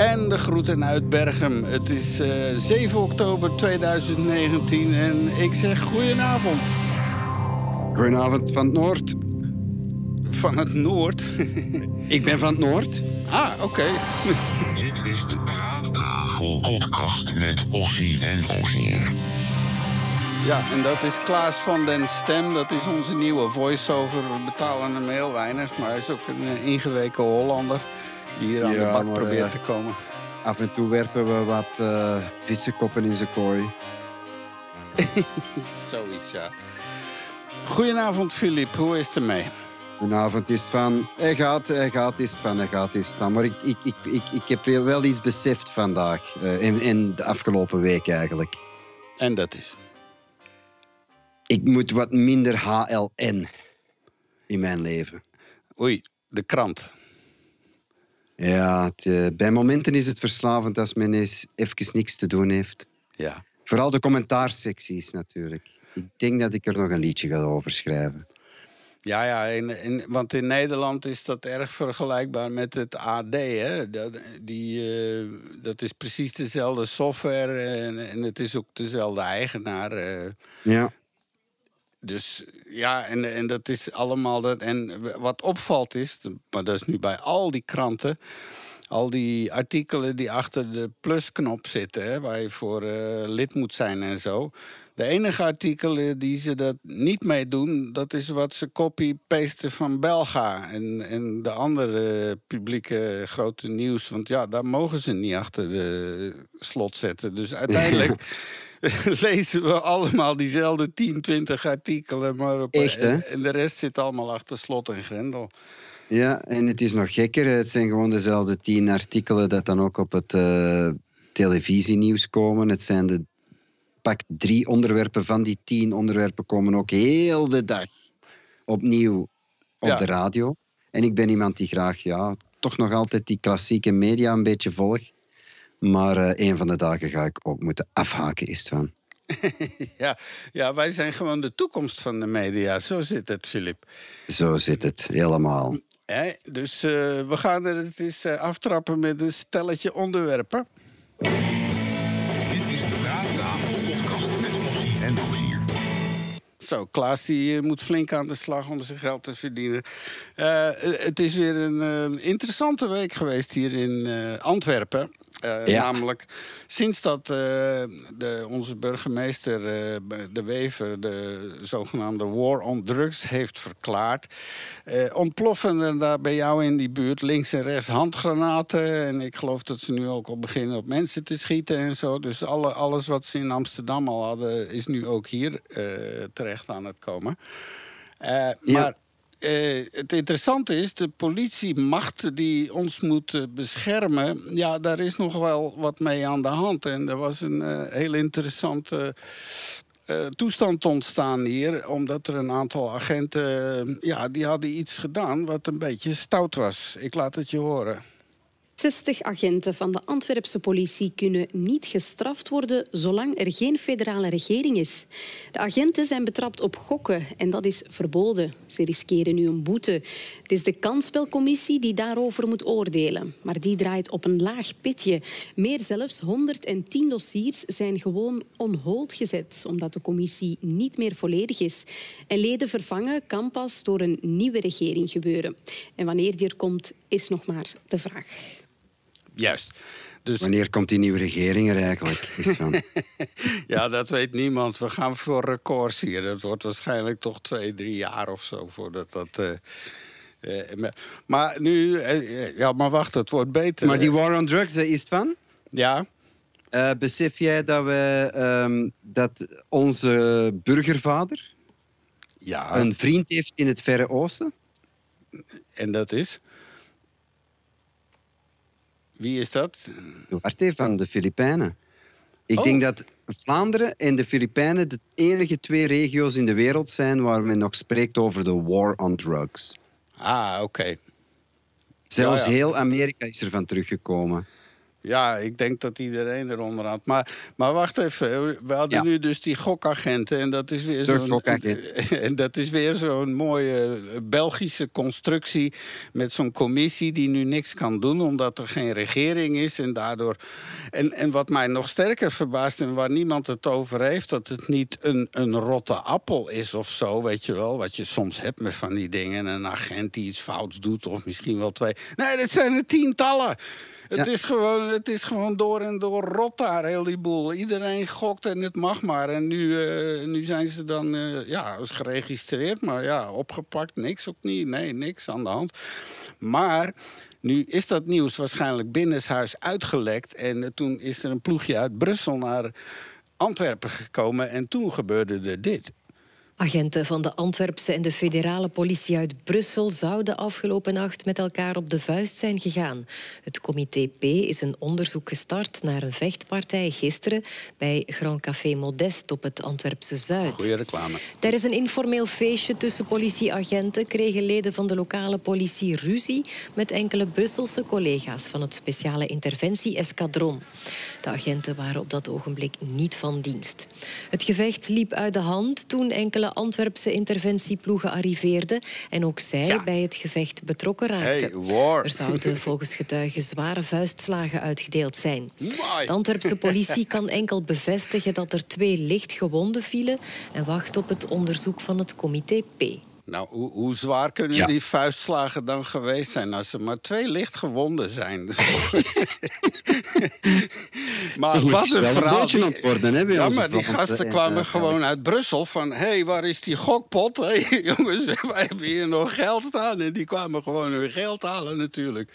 En de groeten uit Bergen. Het is uh, 7 oktober 2019 en ik zeg goedenavond. Goedenavond van het Noord. Van het Noord? ik ben van het Noord. Ah, oké. Okay. Dit is de Praattafel podcast met Ossie en Ossier. Ja, en dat is Klaas van den Stem. Dat is onze nieuwe voice-over. We betalen hem heel weinig, maar hij is ook een uh, ingeweken Hollander hier aan ja, de bak maar, probeert uh, te komen. Af en toe werpen we wat uh, vissenkoppen in zijn kooi. Zoiets, ja. Goedenavond, Filip. Hoe is het ermee? Goedenavond, is van. Hij gaat, hij gaat, is van, hij gaat, is van. Maar ik, ik, ik, ik, ik heb wel iets beseft vandaag. Uh, in, in de afgelopen week eigenlijk. En dat is? Ik moet wat minder HLN in mijn leven. Oei, de krant. Ja, het, uh, bij momenten is het verslavend als men eens even niks te doen heeft. Ja. Vooral de commentaarsecties natuurlijk. Ik denk dat ik er nog een liedje ga over schrijven. Ja, ja in, in, want in Nederland is dat erg vergelijkbaar met het AD. Hè? Dat, die, uh, dat is precies dezelfde software en, en, het is ook dezelfde eigenaar. Uh. Ja. Dus ja, en, en dat is allemaal dat. En wat opvalt is, maar dat is nu bij al die kranten. Al die artikelen die achter de plusknop zitten, hè, waar je voor uh, lid moet zijn en zo. De enige artikelen die ze dat niet mee doen, dat is wat ze copy-pasten van Belga. En, en de andere publieke grote nieuws. Want ja, daar mogen ze niet achter de slot zetten. Dus uiteindelijk. lezen we allemaal diezelfde 10, 20 artikelen. Maar op, Echt, en, en, de rest zit allemaal achter slot en grendel. Ja, en het is nog gekker. Het zijn gewoon dezelfde tien artikelen dat dan ook op het uh, televisienieuws komen. Het zijn de pak drie onderwerpen van die tien onderwerpen komen ook heel de dag opnieuw op ja. de radio. En ik ben iemand die graag, ja, toch nog altijd die klassieke media een beetje volgt. Maar uh, een van de dagen ga ik ook moeten afhaken, is het van. ja, ja, wij zijn gewoon de toekomst van de media. Zo zit het, Filip. Zo zit het, helemaal. Dus uh, we gaan er het eens uh, aftrappen met een stelletje onderwerpen. Zo, Klaas die moet flink aan de slag om zijn geld te verdienen. Uh, het is weer een interessante week geweest hier in Antwerpen. Uh, ja. Namelijk sinds dat uh, de, onze burgemeester uh, De Wever de zogenaamde war on drugs heeft verklaard, ontploffen er daar bij jou in die buurt links en rechts handgranaten. En ik geloof dat ze nu ook al beginnen op mensen te schieten en zo. Dus alle, alles wat ze in Amsterdam al hadden, is nu ook hier terecht aan het komen. ja. Maar uh, het interessante is, de politiemacht die ons moet uh, beschermen, ja, daar is nog wel wat mee aan de hand. En er was een uh, heel interessante toestand ontstaan hier, omdat er een aantal agenten, ja, die hadden iets gedaan wat een beetje stout was. Ik laat het je horen. 60 agenten van de Antwerpse politie kunnen niet gestraft worden zolang er geen federale regering is. De agenten zijn betrapt op gokken en dat is verboden. Ze riskeren nu een boete. Het is de kansspelcommissie die daarover moet oordelen. Maar die draait op een laag pitje. Meer zelfs 110 dossiers zijn gewoon on hold gezet omdat de commissie niet meer volledig is. En leden vervangen kan pas door een nieuwe regering gebeuren. En wanneer die er komt, is nog maar de vraag. Juist. Dus... Wanneer komt die nieuwe regering er eigenlijk? Is van... ja, dat weet niemand. We gaan voor records hier. Dat wordt waarschijnlijk toch twee, drie jaar of zo voordat dat. Uh, uh, maar nu, uh, ja, maar wacht, het wordt beter. Maar die war on drugs, is van? Ja. besef jij dat, we, um, dat onze burgervader ja. een vriend heeft in het Verre Oosten? En dat is? Wie is dat? Duarte van de Filipijnen. Ik Oh. denk dat Vlaanderen en de Filipijnen de enige twee regio's in de wereld zijn waar men nog spreekt over de war on drugs. Ah, oké. Zelfs Ja, ja. heel Amerika is ervan teruggekomen. Ja, ik denk dat iedereen eronder had. Maar, maar wacht even. We hadden Ja. nu dus die gokagenten. En dat is weer zo'n. En dat is weer zo'n mooie eh, Belgische constructie. Met zo'n commissie die nu niks kan doen. Omdat er geen regering is. En daardoor. En, en wat mij nog sterker verbaast. En waar niemand het over heeft. Dat het niet een, een rotte appel is of zo. Weet je wel. Wat je soms hebt met van die dingen. Een agent die iets fouts doet. Of misschien wel twee. Nee, dat zijn er tientallen. Het, is gewoon, het is gewoon door en door rot daar, heel die boel. Iedereen gokt en het mag maar. En nu, eh, nu zijn ze dan eh, ja, is geregistreerd, maar ja, opgepakt, niks ook niet. Nee, niks aan de hand. Maar nu is dat nieuws waarschijnlijk binnenshuis uitgelekt. En eh, toen is er een ploegje uit Brussel naar Antwerpen gekomen. En toen gebeurde er dit. Agenten van de Antwerpse en de federale politie uit Brussel zouden afgelopen nacht met elkaar op de vuist zijn gegaan. Het comité P is een onderzoek gestart naar een vechtpartij gisteren bij Grand Café Modest op het Antwerpse Zuid. Goeie reclame. Tijdens een informeel feestje tussen politieagenten kregen leden van de lokale politie ruzie met enkele Brusselse collega's van het speciale interventie-escadron. De agenten waren op dat ogenblik niet van dienst. Het gevecht liep uit de hand toen enkele Antwerpse interventieploegen arriveerden en ook zij Ja. bij het gevecht betrokken raakten. Hey. Er zouden volgens getuigen zware vuistslagen uitgedeeld zijn. De Antwerpse politie kan enkel bevestigen dat er twee licht gewonden vielen en wacht op het onderzoek van het comité P. Nou, hoe, hoe zwaar kunnen Ja. die vuistslagen dan geweest zijn als er maar twee licht gewonden zijn? maar Ze wat een verhaal. die- ontworden, hè, ja, maar die gasten en, kwamen gewoon uit Brussel van... hé, hey, waar is die gokpot? Hey, jongens, wij hebben hier nog geld staan. En die kwamen gewoon hun geld halen natuurlijk.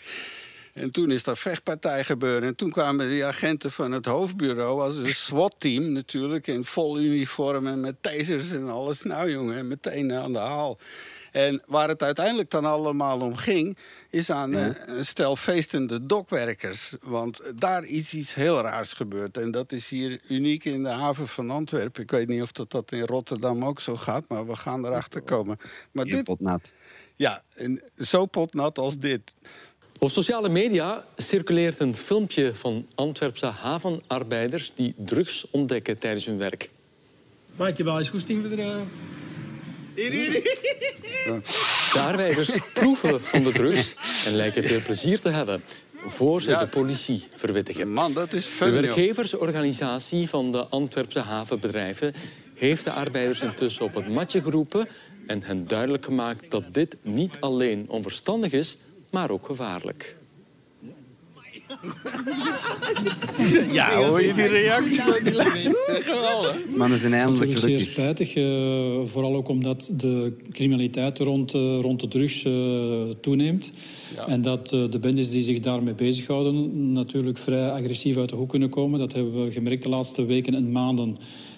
En toen is daar vechtpartij gebeurd. En toen kwamen die agenten van het hoofdbureau als een SWAT-team natuurlijk... in vol uniform en met tasers en alles. Nou jongen, meteen aan de haal. En waar het uiteindelijk dan allemaal om ging... is aan eh, een stel feestende dokwerkers. Want daar is iets heel raars gebeurd. En dat is hier uniek in de haven van Antwerpen. Ik weet niet of dat, dat in Rotterdam ook zo gaat... maar we gaan erachter komen. Maar dit, potnat. ja, en zo potnat als dit... Op sociale media circuleert een filmpje van Antwerpse havenarbeiders die drugs ontdekken tijdens hun werk. Maar ik heb wel eens goesting voor de... eh, De arbeiders proeven van de drugs en lijken veel plezier te hebben voor ze Ja. de politie verwittigen. Man, dat is De fun, joh. werkgeversorganisatie van de Antwerpse havenbedrijven heeft de arbeiders intussen op het matje geroepen en hen duidelijk gemaakt dat dit niet alleen onverstandig is, maar ook gevaarlijk. Ja, hoor je die reactie van die? Geweldig. Mannen zijn Dat is eindelijk natuurlijk zeer gelukkig. spijtig. eh, vooral ook omdat de criminaliteit rond, eh, rond de drugs eh, toeneemt. En dat eh, de bendes die zich daarmee bezighouden natuurlijk vrij agressief uit de hoek kunnen komen. Dat hebben we gemerkt de laatste weken en maanden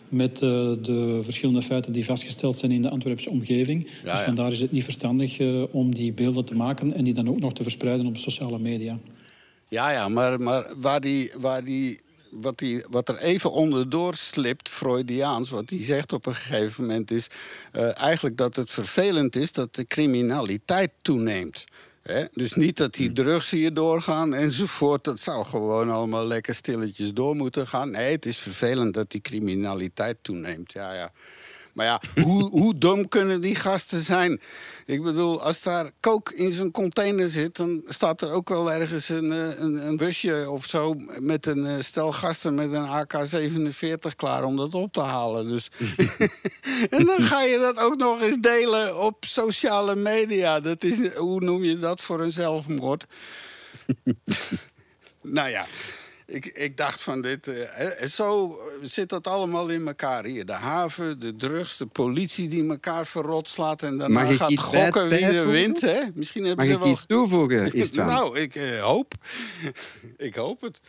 met eh, de verschillende feiten die vastgesteld zijn in de Antwerpse omgeving. dus vandaar is het niet verstandig eh, om die beelden te maken en die dan ook nog te verspreiden op sociale media. Ja, ja, maar, maar waar die, waar die, wat, die, wat er even onderdoor slipt, Freudiaans, wat hij zegt op een gegeven moment, is eh, eigenlijk dat het vervelend is dat de criminaliteit toeneemt. Dus niet dat die drugs hier doorgaan enzovoort. Dat zou gewoon allemaal lekker stilletjes door moeten gaan. Nee, het is vervelend dat die criminaliteit toeneemt. Ja, ja. Maar ja, hoe, hoe dom kunnen die gasten zijn? Ik bedoel, als daar kook in zo'n container zit... dan staat er ook wel ergens een, eh, een, een busje of zo... met een eh, stel gasten met een AK-47 klaar om dat op te halen. Dus. en dan ga je dat ook nog eens delen op sociale media. Dat is, hoe noem je dat voor een zelfmoord? nou ja... Ik, ik dacht van dit. eh, hè, zo zit dat allemaal in elkaar hier. De haven, de drugs, de politie die elkaar verrot slaat. En daarna Mag gaat gokken bij- wie er wint. Hè? Misschien hebben Mag ze ik wel. iets toevoegen, Istvan? nou, ik eh, hoop. ik hoop het.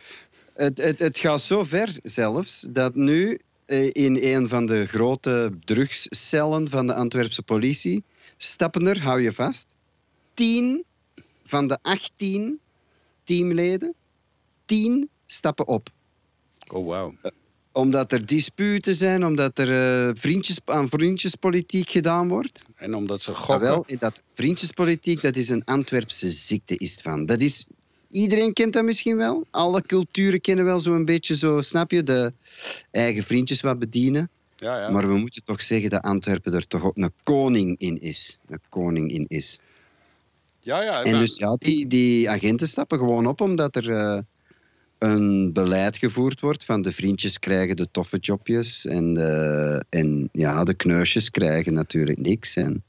Het, het, het gaat zo ver zelfs dat nu eh, in een van de grote drugscellen van de Antwerpse politie stappen er, hou je vast, tien van de 18 teamleden, tien stappen op. Oh, wauw. Omdat er disputen zijn, omdat er eh, vriendjes, aan vriendjespolitiek gedaan wordt. En omdat ze gokken. dat vriendjespolitiek, dat is een Antwerpse ziekte is het van. Dat is iedereen kent dat misschien wel. Alle culturen kennen wel zo'n beetje zo, snap je, de eigen vriendjes wat bedienen. Ja, ja. Maar we moeten toch zeggen dat Antwerpen er toch ook een koning in is. Een koning in is. ja, ja, En dus ja, die, die agenten stappen gewoon op omdat er eh, een beleid gevoerd wordt van de vriendjes krijgen de toffe jobjes en, de, en ja, de kneusjes krijgen natuurlijk niks. En,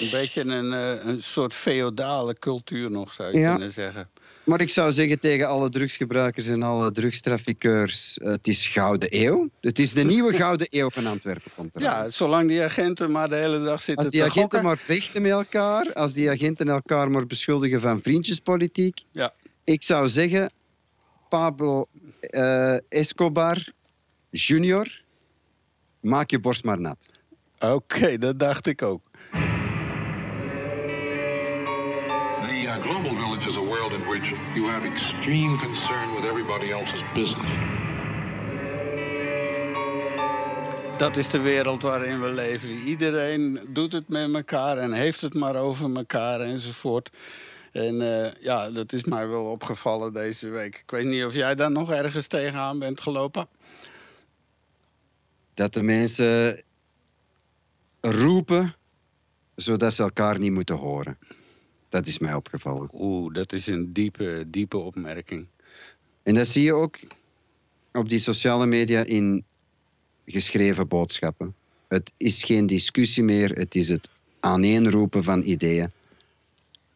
een beetje een, eh, een soort feodale cultuur nog, zou je Ja. kunnen zeggen. maar ik zou zeggen tegen alle drugsgebruikers en alle drugstraffiqueurs, eh, het is gouden eeuw. Het is de nieuwe gouden eeuw van Antwerpen. Komt. Ja, zolang die agenten maar de hele dag zitten Als die te agenten gokken. maar vechten met elkaar, als die agenten elkaar maar beschuldigen van vriendjespolitiek. Ja. Ik zou zeggen, Pablo eh, Escobar junior, maak je borst maar nat. Oké, dat dacht ik ook. The uh, global village is a world in which you have extreme concern with everybody else's business. Dat is de wereld waarin we leven. Iedereen doet het met elkaar en heeft het maar over elkaar enzovoort. En eh, ja, dat is mij wel opgevallen deze week. Ik weet niet of jij daar nog ergens tegenaan bent gelopen. Dat de mensen roepen zodat ze elkaar niet moeten horen. Dat is mij opgevallen. Oeh, dat is een diepe, diepe opmerking. En dat zie je ook op die sociale media in geschreven boodschappen. Het is geen discussie meer, het is het aaneenroepen van ideeën.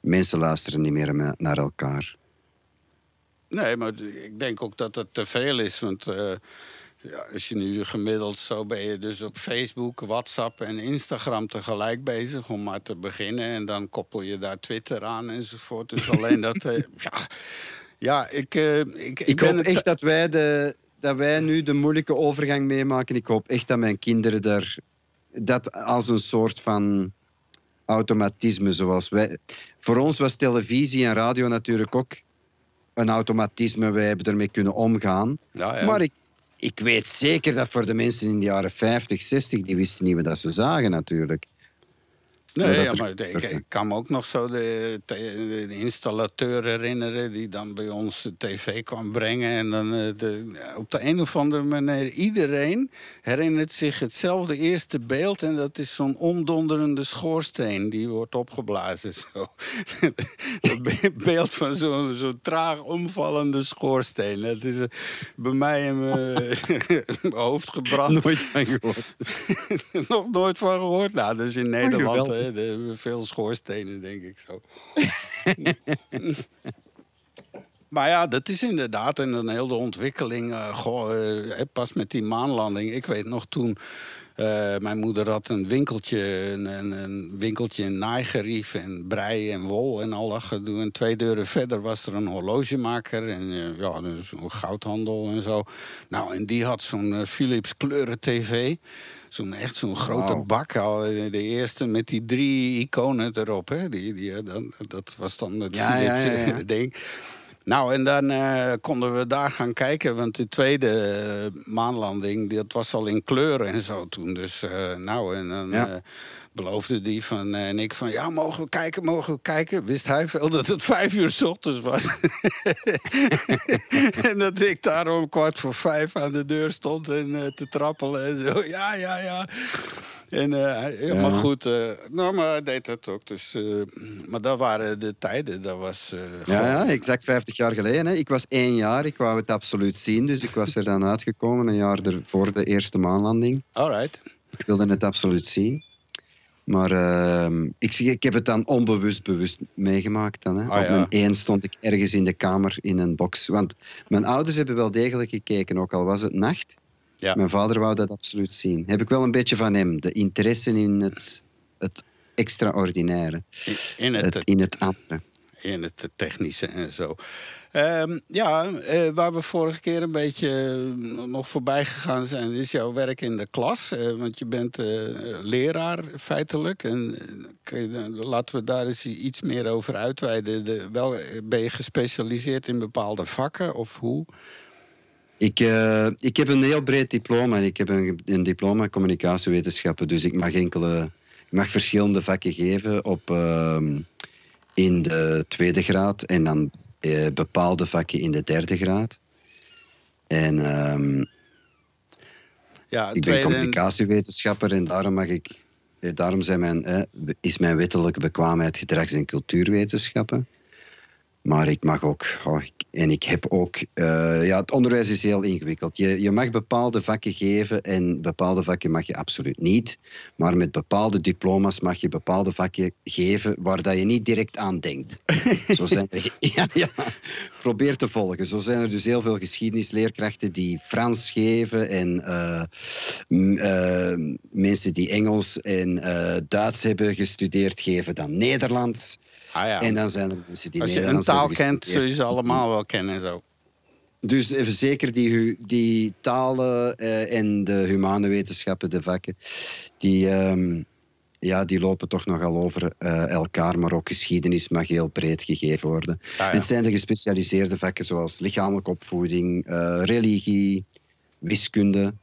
Mensen luisteren niet meer na- naar elkaar. Nee, maar ik denk ook dat het te veel is. Want eh, ja, als je nu gemiddeld zo ben je dus op Facebook, WhatsApp en Instagram tegelijk bezig om maar te beginnen. En dan koppel je daar Twitter aan enzovoort. Dus alleen dat. eh, ja, ja, ik, eh, ik, ik, Ik ben hoop echt dat wij, de, dat wij nu de moeilijke overgang meemaken. Ik hoop echt dat mijn kinderen daar dat als een soort van automatisme zoals wij. Voor ons was televisie en radio natuurlijk ook een automatisme. Wij hebben ermee kunnen omgaan. Ja, ja. Maar ik, ik weet zeker dat voor de mensen in de jaren 50, 60, die wisten niet wat dat ze zagen natuurlijk. Nee, Maar dat ja, maar ik, ik kan me ook nog zo de, installateur herinneren die dan bij ons de tv kwam brengen. En dan eh, de, op de een of andere manier, iedereen herinnert zich hetzelfde eerste beeld. En dat is zo'n omdonderende schoorsteen die wordt opgeblazen. Zo. Dat be- beeld van zo'n zo traag omvallende schoorsteen. Dat is eh, bij mij in mijn, hoofd gebrand. Nooit van gehoord. Nog nooit van gehoord. Nou, dat is in Nederland. Hè, we veel schoorstenen, denk ik zo. maar ja, dat is inderdaad. En dan heel de ontwikkeling. eh, goh, eh, pas met die maanlanding. Ik weet nog toen. eh, mijn moeder had een winkeltje, een, een, een winkeltje in naaigerief en brei en wol en al dat gedoe. En twee deuren verder was er een horlogemaker en eh, ja, dus een goudhandel en zo. Nou, en die had zo'n eh, Philips kleuren tv. Zo'n echt zo'n grote bak al. De eerste met die drie iconen erop. Hè? Die, die, dan, dat was dan het Ja, ding. Nou, en dan eh, konden we daar gaan kijken. Want de tweede eh, maanlanding, dat was al in kleuren en zo toen. Dus eh, nou, en dan Ja. beloofde die van, en ik van... Ja, mogen we kijken, mogen we kijken? Wist hij veel dat het vijf uur s ochtends was. en dat ik daar om kwart voor vijf aan de deur stond en te trappelen en zo. Ja, ja, ja. En helemaal Ja. goed. eh, nou, maar hij deed dat ook. Dus, eh, maar dat waren de tijden. Dat was... Ja, ja, exact 50 jaar geleden. Hè. Ik was één jaar, ik wou het absoluut zien. Dus ik was er dan uitgekomen, een jaar er, voor de eerste maanlanding. All right. Ik wilde het absoluut zien. Maar ehm, ik, ik heb het dan onbewust bewust meegemaakt. Dan, hè. Ah, Op ja. mijn één stond ik ergens in de kamer in een box. Want mijn ouders hebben wel degelijk gekeken, ook al was het nacht. Ja. Mijn vader wou dat absoluut zien. Heb ik wel een beetje van hem. De interesse in het, het extraordinaire. In, in het, Het, in het andere. in het technische en zo. Ehm, ja, eh, waar we vorige keer een beetje eh, nog voorbij gegaan zijn, is jouw werk in de klas. Eh, want je bent leraar feitelijk. En je laten we daar eens iets meer over uitweiden. De, wel, ben je gespecialiseerd in bepaalde vakken of hoe? Ik, eh, ik heb een heel breed diploma. en Ik heb een, een diploma communicatiewetenschappen. Dus ik mag enkele, ik mag verschillende vakken geven op, ehm, in de tweede graad. En dan eh, bepaalde vakken in de derde graad. En ehm, Ja, ik ben communicatiewetenschapper en daarom mag ik. eh, Daarom zijn mijn, is mijn wettelijke bekwaamheid gedrags- en cultuurwetenschappen. Maar ik mag ook, oh, ik- en ik heb ook, eh, ja, het onderwijs is heel ingewikkeld. Je, je mag bepaalde vakken geven en bepaalde vakken mag je absoluut niet. Maar met bepaalde diploma's mag je bepaalde vakken geven waar dat je niet direct aan denkt. Zo zijn er, ja, ja, probeer te volgen. Zo zijn er dus heel veel geschiedenisleerkrachten die Frans geven en eh, eh, mensen die Engels en Duits hebben gestudeerd geven dan Nederlands. Ah, ja. En dan zijn er mensen die Als je een taal kent, zul je ze allemaal wel kennen en zo. Dus even zeker die, die talen eh, en de humane wetenschappen, de vakken, die, ehm, ja, die lopen toch nogal over eh, elkaar. Maar ook geschiedenis mag heel breed gegeven worden. Ah, ja. Het zijn de gespecialiseerde vakken zoals lichamelijke opvoeding, eh, religie, wiskunde.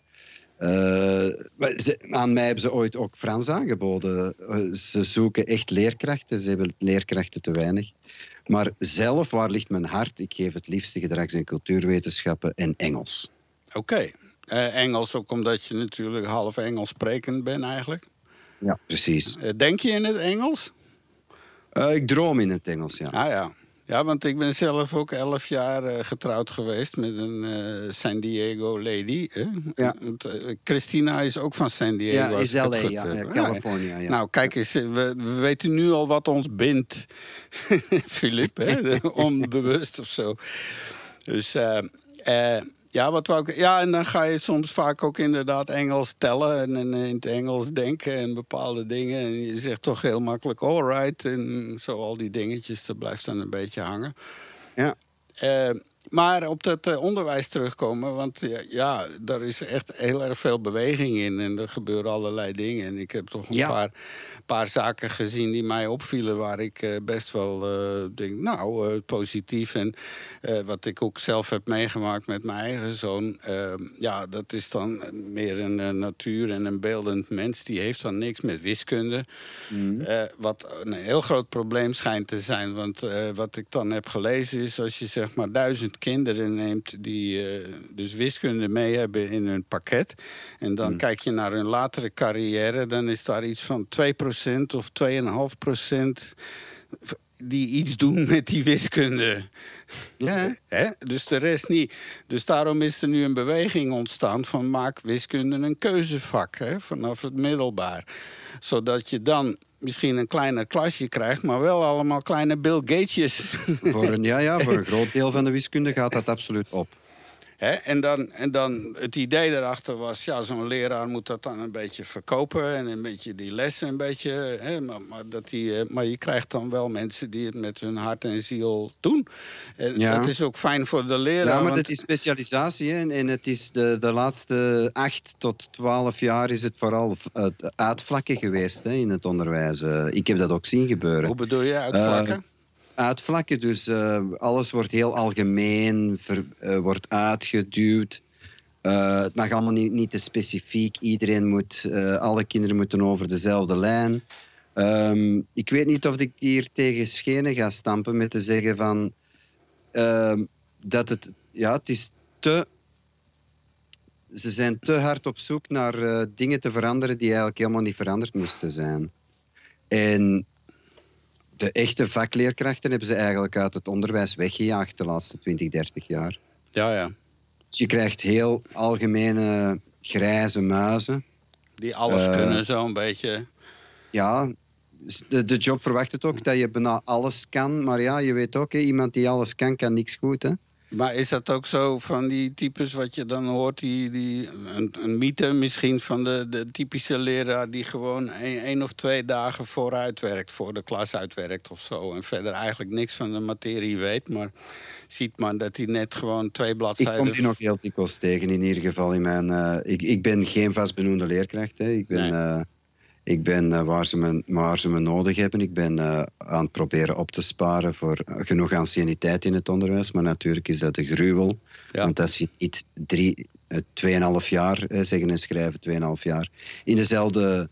Eh, maar ze- aan mij hebben ze ooit ook Frans aangeboden. Eh, ze zoeken echt leerkrachten, ze hebben leerkrachten te weinig. Maar zelf, waar ligt mijn hart? Ik geef het liefste gedrags- en cultuurwetenschappen en Engels. Oké. Eh, Engels ook omdat je natuurlijk half Engels sprekend bent eigenlijk. Ja, precies. Denk je in het Engels? Ik droom in het Engels, ja. Ah ja. Ja, want ik ben zelf ook elf jaar eh, getrouwd geweest met een eh, San Diego lady. Hè? Ja. Eh, Christina is ook van San Diego. Ja, is LA, goed ja, Ah, California, ja. Nou, kijk eens, we, we weten nu al wat ons bindt, Filip, onbewust of zo. Dus eh, ja, wat wou ik, ja, en dan ga je soms vaak ook inderdaad Engels tellen en, en in het Engels denken en bepaalde dingen. En je zegt toch heel makkelijk alright en zo al die dingetjes, dat blijft dan een beetje hangen. Ja. Eh, maar op dat eh, onderwijs terugkomen, want ja, ja, daar is echt heel erg veel beweging in en er gebeuren allerlei dingen. En ik heb toch een Ja. paar, paar zaken gezien die mij opvielen waar ik eh, best wel eh, denk, nou, eh, positief. En wat ik ook zelf heb meegemaakt met mijn eigen zoon, eh, ja, dat is dan meer een natuur en een beeldend mens. Die heeft dan niks met wiskunde. Eh, wat een heel groot probleem schijnt te zijn. Want wat ik dan heb gelezen is... als je zeg maar duizend kinderen neemt... die dus wiskunde mee hebben in hun pakket... en dan kijk je naar hun latere carrière... dan is daar iets van 2% of 2,5% die iets doen met die wiskunde. Ja, Hè? Dus de rest niet. Dus daarom is er nu een beweging ontstaan van maak wiskunde een keuzevak hè, vanaf het middelbaar. Zodat je dan misschien een kleiner klasje krijgt, maar wel allemaal kleine Bill Gatesjes. voor een, ja, ja, voor een groot deel van de wiskunde gaat dat absoluut op. En, dan, en dan het idee daarachter was, ja, zo'n leraar moet dat dan een beetje verkopen en een beetje die lessen een beetje. Maar, maar, dat die, eh, maar je krijgt dan wel mensen die het met hun hart en ziel doen. En Ja. dat is ook fijn voor de leraar. Ja, maar want- dat is specialisatie. Hè? En, en het is de, de laatste acht tot twaalf jaar is het vooral uitvlakken geweest hè, in het onderwijs. Eh, ik heb dat ook zien gebeuren. Hoe bedoel je uitvlakken? Uitvlakken, dus eh, alles wordt heel algemeen, eh, wordt uitgeduwd. Eh, het mag allemaal niet, niet te specifiek. Iedereen moet, alle kinderen moeten over dezelfde lijn. Ehm, ik weet niet of ik hier tegen schenen ga stampen met te zeggen van ehm, dat het, ja, het is te. Ze zijn te hard op zoek naar dingen te veranderen die eigenlijk helemaal niet veranderd moesten zijn. En de echte vakleerkrachten hebben ze eigenlijk uit het onderwijs weggejaagd de laatste 20, 30 jaar. Ja, ja. Dus je krijgt heel algemene grijze muizen. Die alles Eh, kunnen, zo'n beetje. Ja, de, de job verwacht het ook dat je bijna alles kan. Maar ja, je weet ook, hè, iemand die alles kan, kan niks goed. Hè? Maar is dat ook zo van die types wat je dan hoort, die, die, een, een mythe misschien van de, de typische leraar die gewoon één één of twee dagen vooruit werkt, voor de klas uitwerkt of zo. En verder eigenlijk niks van de materie weet, maar ziet man dat hij net gewoon twee Ik bladzijden... kom die nog heel dikwijls tegen, in ieder geval. In mijn, eh, ik, ik ben geen vastbenoemde leerkracht. Hè. Ik ben, Nee. eh, ik ben eh, waar, ze me, waar ze me nodig hebben. Ik ben eh, aan het proberen op te sparen voor genoeg anciëniteit in het onderwijs. Maar natuurlijk is dat een gruwel. Ja. Want als je niet drie, eh, tweeënhalf jaar, eh, zeggen en schrijven, tweeënhalf jaar, in dezelfde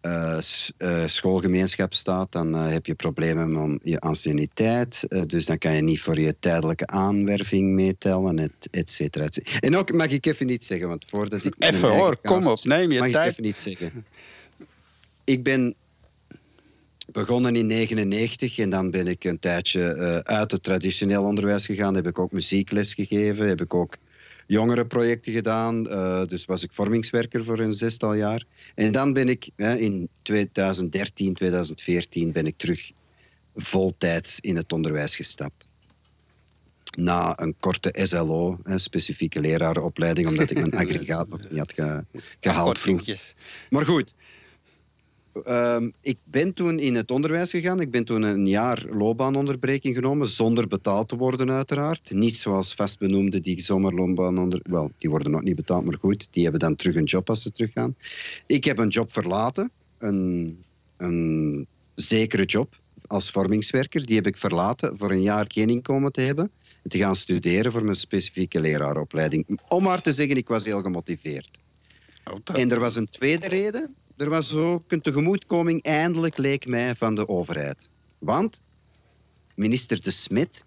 eh, eh, schoolgemeenschap staat, dan eh, heb je problemen om je anciëniteit. eh, dus dan kan je niet voor je tijdelijke aanwerving meetellen, et, et cetera, et cetera. En ook mag ik even niet zeggen, want voordat ik. Even hoor, kom op, neem je mag ik tijd. even niet zeggen. Ik ben begonnen in 99 en dan ben ik een tijdje eh, uit het traditioneel onderwijs gegaan. Heb ik ook muziekles gegeven, heb ik ook jongerenprojecten gedaan. eh, dus was ik vormingswerker voor een zestal jaar. En dan ben ik in 2013, 2014 ben ik terug voltijds in het onderwijs gestapt. Na een korte SLO, een specifieke lerarenopleiding, omdat ik mijn aggregaat nog niet had ge- gehaald. vroeg. Maar goed. Ehm, ik ben toen in het onderwijs gegaan. Ik ben toen een jaar loopbaanonderbreking genomen, zonder betaald te worden uiteraard. Niet zoals vastbenoemden die zomerloopbaan onder... Wel, die worden nog niet betaald, maar goed. Die hebben dan terug een job als ze teruggaan. Ik heb een job verlaten. Een, een zekere job als vormingswerker. Die heb ik verlaten voor een jaar geen inkomen te hebben. En te gaan studeren voor mijn specifieke leraaropleiding. Om maar te zeggen, ik was heel gemotiveerd. Oh, dat- En er was een tweede reden. Er was ook een tegemoetkoming, eindelijk leek mij, van de overheid. Want minister De Smet,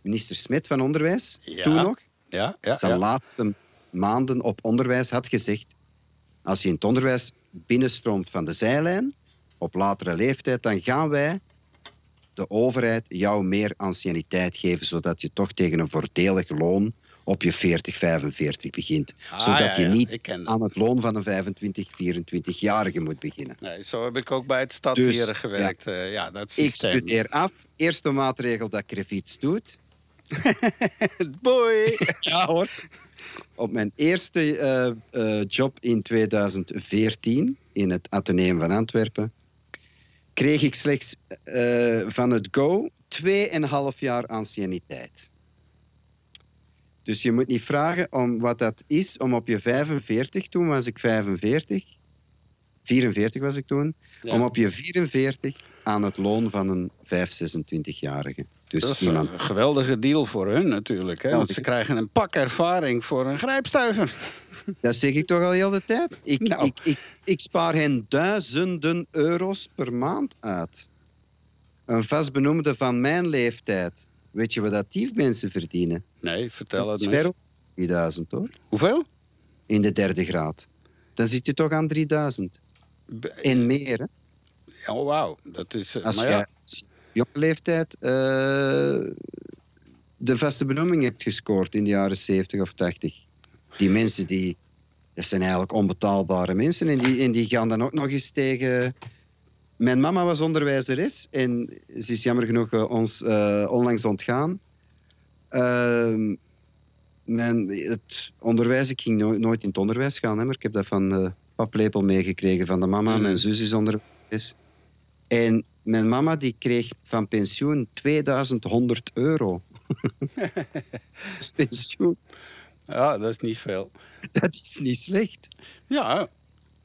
minister Smet van Onderwijs, Ja. toen nog, ja, ja, zijn laatste maanden op onderwijs had gezegd: als je in het onderwijs binnenstroomt van de zijlijn, op latere leeftijd, dan gaan wij, de overheid, jou meer anciëniteit geven, zodat je toch tegen een voordelig loon op je 40, 45 begint. Ah, zodat ja, je niet aan het loon van een 25, 24-jarige moet beginnen. Nee, zo heb ik ook bij het stad Dus, hier gewerkt. Ja. ja, dat Ik studeer af. Eerste maatregel dat Krevits doet, Boei! Ja hoor. Op mijn eerste eh, eh, job in 2014 in het Atheneum van Antwerpen kreeg ik slechts eh, van het Go 2,5 jaar anciëniteit. Dus je moet niet vragen om wat dat is om op je 45, toen was ik 45, 44 was ik toen, Ja. om op je 44 aan het loon van een 5, 26-jarige. Dus Dat is iemand een geweldige deal voor hun natuurlijk. Hè? Want ze krijgen een pak ervaring voor een grijpstuiver. Dat zeg ik toch al heel de tijd. Ik, Nou. ik, ik, ik spaar hen duizenden euro's per maand uit. Een vastbenoemde van mijn leeftijd. Weet je wat dat die mensen verdienen? Nee, vertel het eens. op 3000 hoor. Hoeveel? In de derde graad. Dan zit je toch aan 3000. Be- En meer. Hè? Oh, wauw. Dat is... eh, Als maar jij ja, op jonge leeftijd eh, de vaste benoeming hebt gescoord in de jaren 70 of 80. Die mensen die. Dat zijn eigenlijk onbetaalbare mensen. En die, en die gaan dan ook nog eens tegen. Mijn mama was onderwijzeres en ze is jammer genoeg eh, ons eh, onlangs ontgaan. Ehm, mijn, het onderwijs, ik ging no- nooit in het onderwijs gaan, hè, maar ik heb dat van de paplepel meegekregen van de mama. Mhm. Mijn zus is onderwijs. En mijn mama die kreeg van pensioen 2100 euro. dat is pensioen. ja, dat is niet veel. Dat is niet slecht. Ja.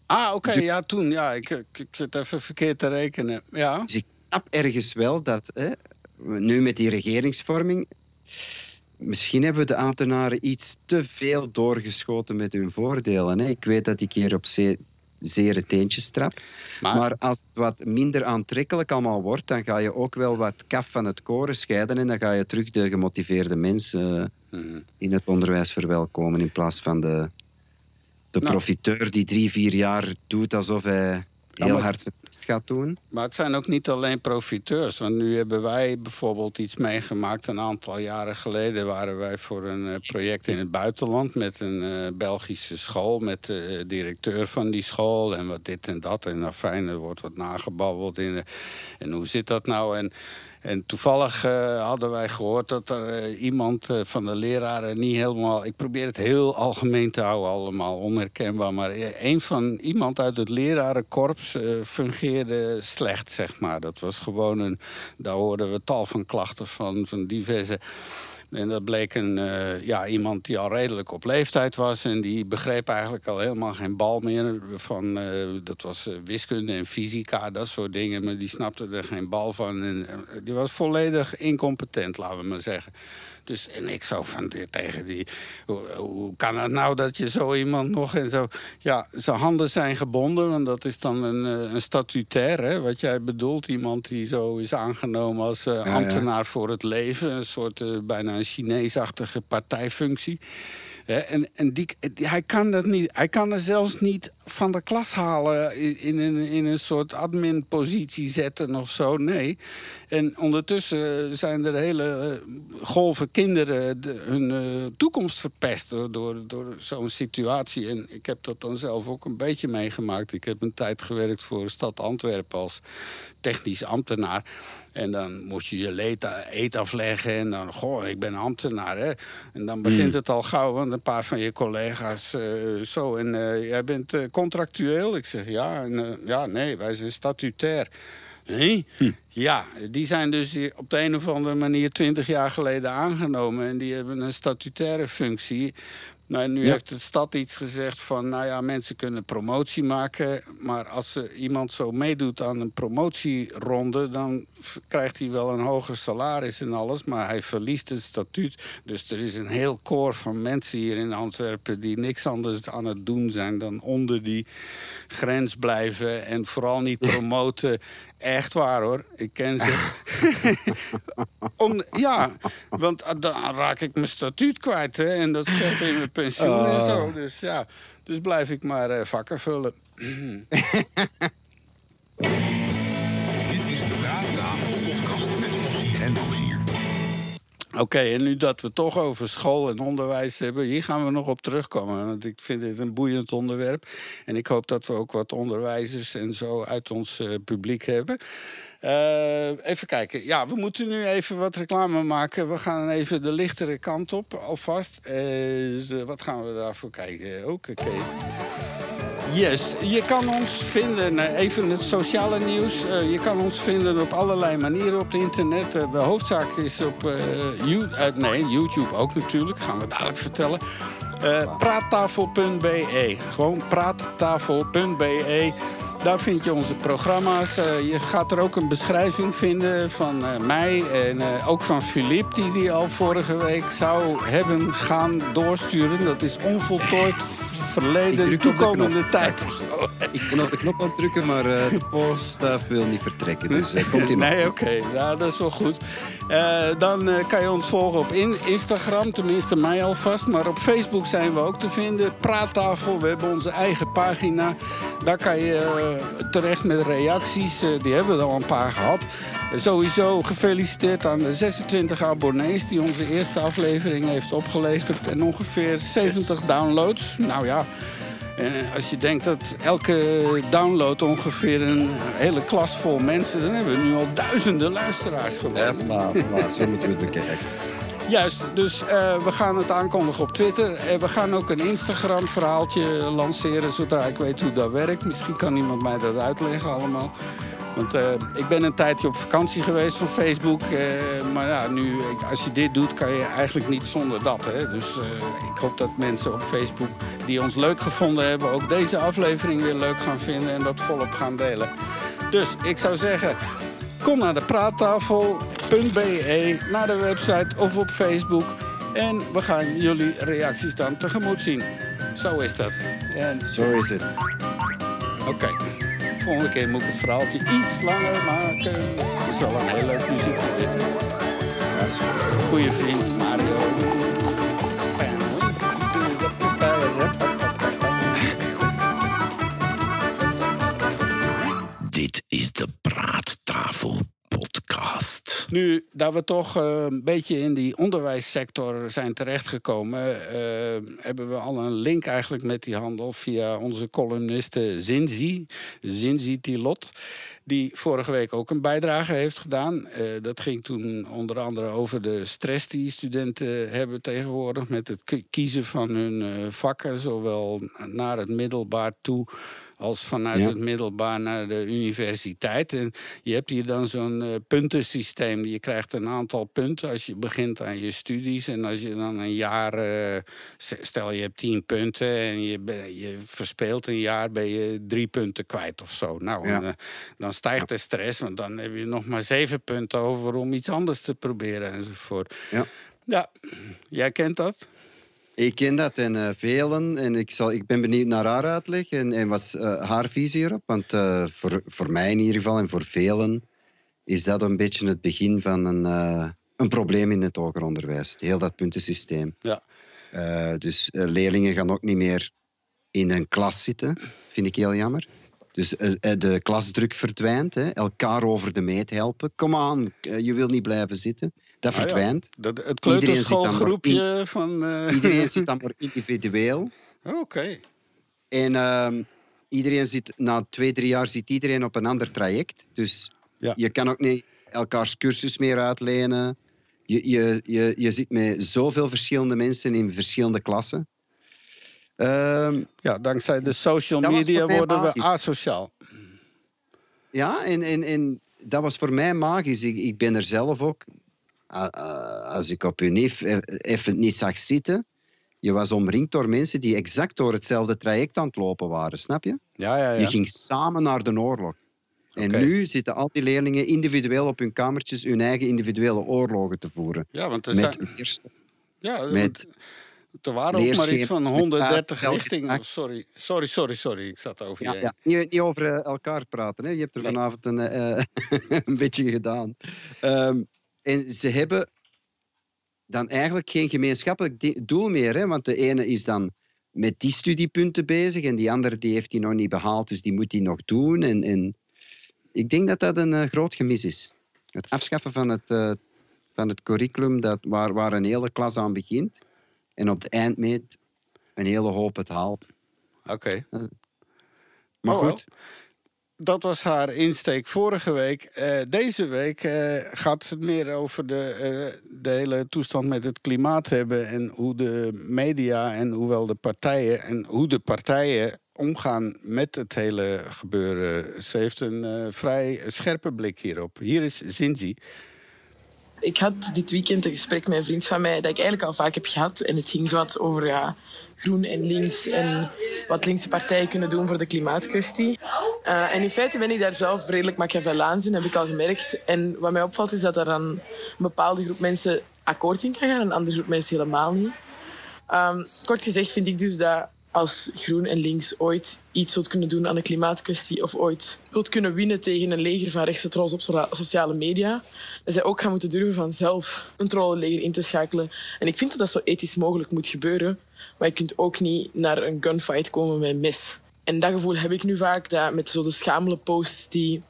Ah, oké. ja, toen. Ja, ik, ik, zit even verkeerd te rekenen. Ja. Dus ik snap ergens wel dat hè, nu met die regeringsvorming. Misschien hebben de ambtenaren iets te veel doorgeschoten met hun voordelen. Hè. Ik weet dat ik hier op ze- zere teentjes trap. Maar, Maar als het wat minder aantrekkelijk allemaal wordt, dan ga je ook wel wat kaf van het koren scheiden en dan ga je terug de gemotiveerde mensen Mhm. in het onderwijs verwelkomen in plaats van de, de Nou. profiteur die drie, vier jaar doet alsof hij heel maar- hard zijn best gaat doen. Maar het zijn ook niet alleen profiteurs. Want nu hebben wij bijvoorbeeld iets meegemaakt. Een aantal jaren geleden waren wij voor een eh, project in het buitenland met een eh, Belgische school. Met de directeur van die school en wat dit en dat. En afijn, er wordt wat nagebabbeld. In, en hoe zit dat nou? En, en toevallig eh, hadden wij gehoord dat er eh, iemand eh, van de leraren niet helemaal. Ik probeer het heel algemeen te houden, allemaal onherkenbaar. Maar een van iemand uit het lerarenkorps fungeerde slecht, zeg maar. Dat was gewoon een. Daar hoorden we tal van klachten van, van diverse. En dat bleek een, eh, ja, iemand die al redelijk op leeftijd was. En die begreep eigenlijk al helemaal geen bal meer van. eh, dat was eh, wiskunde en fysica, dat soort dingen. Maar die snapte er geen bal van. En die was volledig incompetent, laten we maar zeggen. Dus, en ik zo van tegen die. Hoe, hoe kan het nou dat je zo iemand nog en zo. Ja, zijn handen zijn gebonden, want dat is dan een, eh, een statutair, hè, wat jij bedoelt. Iemand die zo is aangenomen als eh, ja. ambtenaar voor het leven. Een soort eh, bijna een Chineesachtige partijfunctie. En en die, hij, kan dat niet, hij kan er zelfs niet van de klas halen in, een, in een soort admin-positie zetten of zo. Nee. En ondertussen zijn er hele eh, golven kinderen de- hun eh, toekomst verpest door, door, door zo'n situatie. En ik heb dat dan zelf ook een beetje meegemaakt. Ik heb een tijd gewerkt voor de stad Antwerpen als technisch ambtenaar. En dan moest je je eet afleggen en dan, goh, ik ben ambtenaar. Hè? En dan begint het al gauw, want een paar van je collega's eh, zo. En eh, jij bent eh, contractueel? Ik zeg ja. En, ja, nee, wij zijn statutair. Nee? Ja, die zijn dus op de een of andere manier twintig jaar geleden aangenomen. En die hebben een statutaire functie. Nou, nu Ja. heeft de stad iets gezegd van, nou ja, mensen kunnen promotie maken. Maar als er iemand zo meedoet aan een promotieronde, dan krijgt hij wel een hoger salaris en alles. Maar hij verliest het statuut. Dus er is een heel koor van mensen hier in Antwerpen die niks anders aan het doen zijn dan onder die grens blijven. En vooral niet promoten. Echt waar hoor, ik ken ze. Om, ja, want ah, dan raak ik mijn statuut kwijt. Hè, en dat scheelt in mijn pensioen en zo. Dus ja, dus blijf ik maar eh, vakken vullen. Oké, en nu dat we toch over school en onderwijs hebben, hier gaan we nog op terugkomen. Want ik vind dit een boeiend onderwerp. En ik hoop dat we ook wat onderwijzers en zo uit ons eh, publiek hebben. Eh, even kijken. Ja, we moeten nu even wat reclame maken. We gaan even de lichtere kant op, alvast. Eh, wat gaan we daarvoor kijken? Ook, oké. Yes, je kan ons vinden, eh, even het sociale nieuws. Eh, je kan ons vinden op allerlei manieren op het internet. Eh, de hoofdzaak is op You- nee, YouTube ook natuurlijk, gaan we dadelijk vertellen. Praattafel.be, gewoon praattafel.be. Daar vind je onze programma's. Eh, je gaat er ook een beschrijving vinden van eh, mij en eh, ook van Philippe, die die al vorige week zou hebben gaan doorsturen. Dat is onvoltooid verleden, toekomende tijd. Ik ben op de knop aan het drukken, maar eh de poststaaf wil niet vertrekken. Dus eh, komt in Nee, oké. Ja, dat is wel goed. Dan kan je ons volgen op in Instagram, tenminste mij alvast. Maar op Facebook zijn we ook te vinden. Praattafel, we hebben onze eigen pagina. Daar kan je terecht met reacties. Eh, die hebben we al een paar gehad. Eh, sowieso gefeliciteerd aan de 26 abonnees die onze eerste aflevering heeft opgeleverd. En ongeveer 70 downloads. Nou ja, eh, als je denkt dat elke download ongeveer een hele klas vol mensen... dan hebben we nu al duizenden luisteraars Ja, gewonnen. maar, maar zo moeten we het bekijken. Juist, dus eh, we gaan het aankondigen op Twitter. En we gaan ook een Instagram-verhaaltje lanceren zodra ik weet hoe dat werkt. Misschien kan iemand mij dat uitleggen allemaal. Want eh, ik ben een tijdje op vakantie geweest van Facebook. eh, maar ja, nu, als je dit doet, kan je eigenlijk niet zonder dat. Hè? Dus eh, ik hoop dat mensen op Facebook die ons leuk gevonden hebben... ook deze aflevering weer leuk gaan vinden en dat volop gaan delen. Dus ik zou zeggen, kom naar de praattafel.be, naar de website of op Facebook. En we gaan jullie reacties dan tegemoet zien. Zo is dat. En Zo is het. Oké. Volgende keer moet ik het verhaaltje iets langer maken. Het is wel een heel leuk muziekje dit. Goeie vriend Mario. De Praattafel podcast. Nu dat we toch eh, een beetje in die onderwijssector zijn terechtgekomen, eh, hebben we al een link eigenlijk met die handel via onze columniste Zinzi, Zinzi Tilot. Die vorige week ook een bijdrage heeft gedaan. Eh, dat ging toen onder andere over de stress die studenten hebben tegenwoordig met het kiezen van hun vakken, zowel naar het middelbaar toe als vanuit Ja. het middelbaar naar de universiteit. En je hebt hier dan zo'n eh, puntensysteem. Je krijgt een aantal punten als je begint aan je studies. En als je dan een jaar, eh, stel je hebt tien punten en je, je verspeelt een jaar, ben je drie punten kwijt of zo. Nou, Ja. en, eh, dan stijgt de stress, want dan heb je nog maar zeven punten over om iets anders te proberen enzovoort. Ja. Ja, jij kent dat? Ik ken dat en eh, velen. En ik, zal, ik ben benieuwd naar haar uitleg en, en wat eh, haar visie erop. Want eh, voor, voor mij in ieder geval en voor velen is dat een beetje het begin van een, een probleem in het hoger onderwijs. Heel dat puntensysteem. Ja. Dus leerlingen gaan ook niet meer in een klas zitten. Vind ik heel jammer. Dus de klasdruk verdwijnt. Hè. Elkaar over de meet helpen. Kom aan, je wil niet blijven zitten. Dat Ah, ja. verdwijnt. Dat, het kleuterschoolgroepje van... eh, Iedereen zit dan maar individueel. Oké. En ehm, iedereen zit, na twee, drie jaar zit iedereen op een ander traject. Dus Ja. je kan ook niet elkaars cursus meer uitlenen. Je, je, je, je zit met zoveel verschillende mensen in verschillende klassen. Ehm, Ja, dankzij de social media worden we asociaal. ja, en, en, en dat was voor mij magisch. Ik, ik ben er zelf ook... als ik op UNIF e- even niet zag zitten... Je was omringd door mensen die exact door hetzelfde traject aan het lopen waren, snap je? Ja, ja, ja. Je ging samen naar de oorlog. En nu zitten al die leerlingen individueel op hun kamertjes hun eigen individuele oorlogen te voeren. Ja, want er, Met, zijn, leerstof, ja, met er waren ook maar iets van leerschema's, met 130 taal- richtingen. Sorry, sorry, sorry, sorry. Ik zat over je ja, ja, niet, niet over eh, elkaar praten. Hè. Je hebt er vanavond een, eh, een beetje gedaan. Ehm, en ze hebben dan eigenlijk geen gemeenschappelijk doel meer. Hè? Want de ene is dan met die studiepunten bezig en die andere die heeft die nog niet behaald, dus die moet die nog doen. En, en ik denk dat dat een eh, groot gemis is. Het afschaffen van het, eh, van het curriculum dat, waar, waar een hele klas aan begint en op de eindmeet een hele hoop het haalt. Oké. Maar Oh, wel. Dat was haar insteek vorige week. Eh, deze week eh, gaat ze het meer over de, eh, de hele toestand met het klimaat hebben. En hoe de media en hoewel de partijen en hoe de partijen omgaan met het hele gebeuren. Ze heeft een vrij scherpe blik hierop. Hier is Zinzi. Ik had dit weekend een gesprek met een vriend van mij dat ik eigenlijk al vaak heb gehad. En het ging wat over ja, groen en links en wat linkse partijen kunnen doen voor de klimaatkwestie. Eh, en in feite ben ik daar zelf redelijk machiavellaan in, heb ik al gemerkt. En wat mij opvalt is dat er dan een bepaalde groep mensen akkoord in kan gaan en een andere groep mensen helemaal niet. Ehm, kort gezegd vind ik dus dat als groen en links ooit iets wilt kunnen doen aan de klimaatkwestie of ooit wilt kunnen winnen tegen een leger van rechtse trolls op so- sociale media, dat zij ook gaan moeten durven van zelf een trollenleger in te schakelen. En ik vind dat dat zo ethisch mogelijk moet gebeuren, maar je kunt ook niet naar een gunfight komen met mes. En dat gevoel heb ik nu vaak, dat met zo de schamele posts die